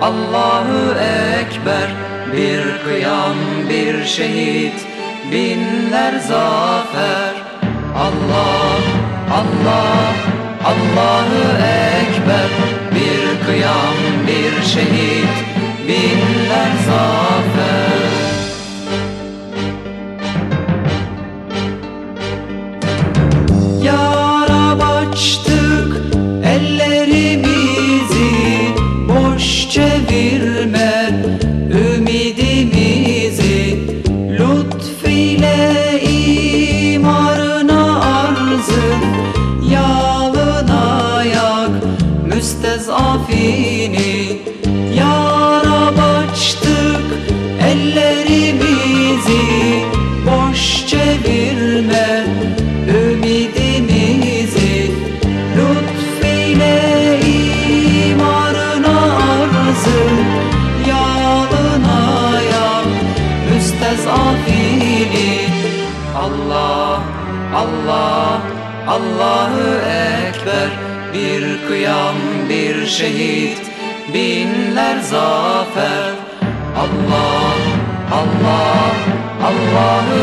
Allahu Ekber. Bir kıyam bir şehit Binler zafer. Allah Allah Allahu Ekber. Bir kıyam bir şehit Binler zafer. Ya Rab açtı Allah, Allahu Ekber. Bir kıyam, bir şehit, binler zafer. Allah, Allah, Allahu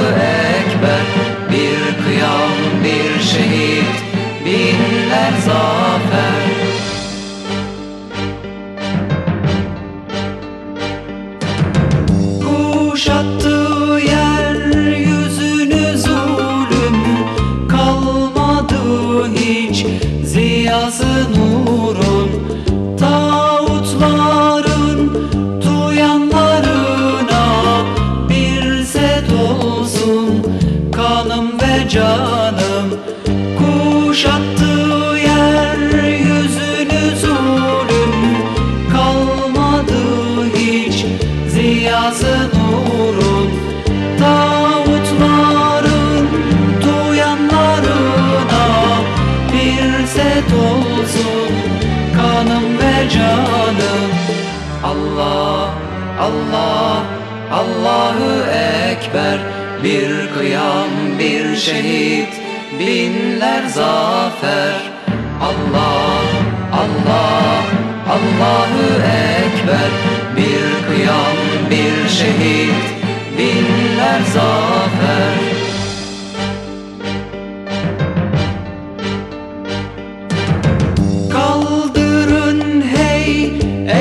Ekber. Bir kıyam, bir şehit, binler zafer. Kuşattığı ziyası nurun Tağutların duyanlarına Bir set olsun. Kanım ve canım kanım ve canım. Allah, Allah, Allahu Ekber. Bir kıyam, bir şehit, binler zafer. Allah, Allah,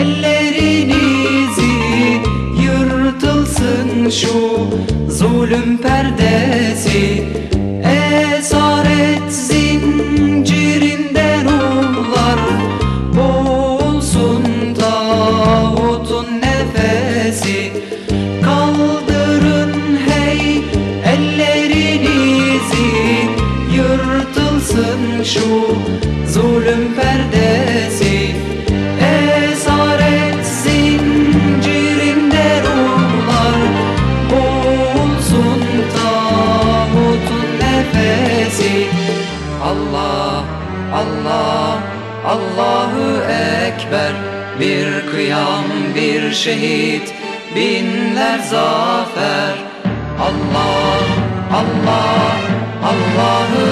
ellerinizi Yırtılsın şu zulüm perdesi. Esaret zincirinden ruhlar Boğulsun tağutun nefesi. Kaldırın hey ellerinizi Yırtılsın şu zulüm perdesi Allah, Allah, Allahu Ekber. Bir kıyam, bir şehit, binler zafer. Allah, Allah, Allahu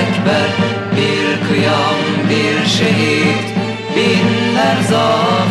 Ekber. Bir kıyam, bir şehit, binler zafer